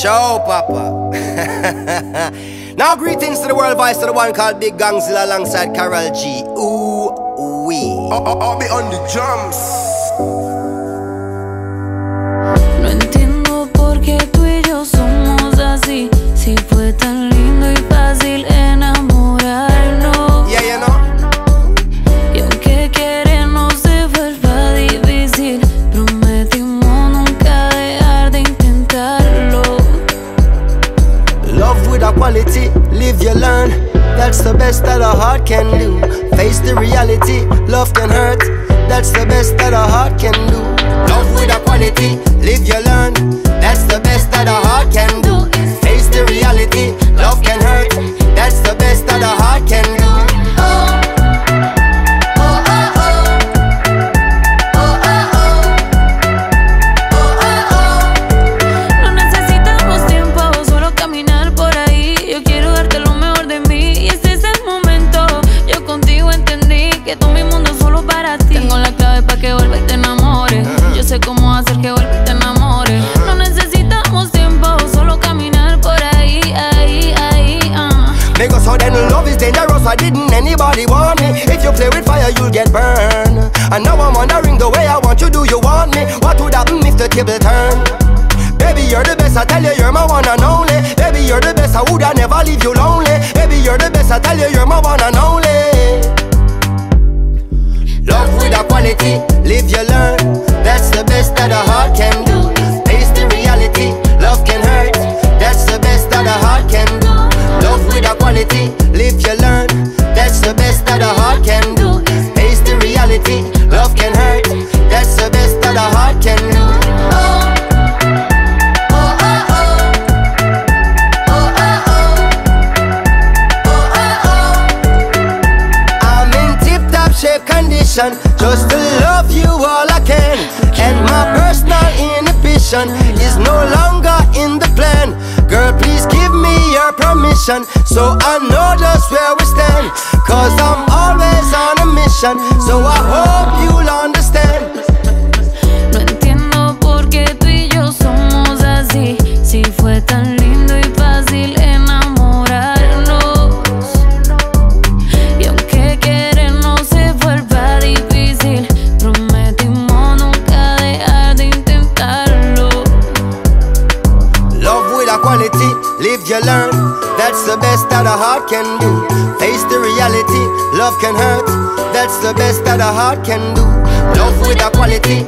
Ciao, Papa. now, greetings to the world voice of the one called Big Gangzilla alongside Karol G. Ooh, wee. I'll be on the drums. The best that a heart can do. Face the reality, love can hurt. That's the best that a heart can do. Love with a quality, I didn't anybody want me. If you play with fire, you'll get burned. And now I'm wondering the way I want you, do you want me? What would happen if the table turned? Baby, you're the best, I tell you, you're my one and only. Baby, you're the best, I would I never leave you lonely. Baby, you're the best, I tell you, you're my one and only. Love with a quality, live you learn. Shape condition just to love you all I can. And my personal inhibition is no longer in the plan. Girl, please give me your permission so I know just where we stand. Cause I'm always on a mission, so I hope quality, live you learn. That's the best that a heart can do. Face the reality, love can hurt. That's the best that a heart can do. Love with a quality,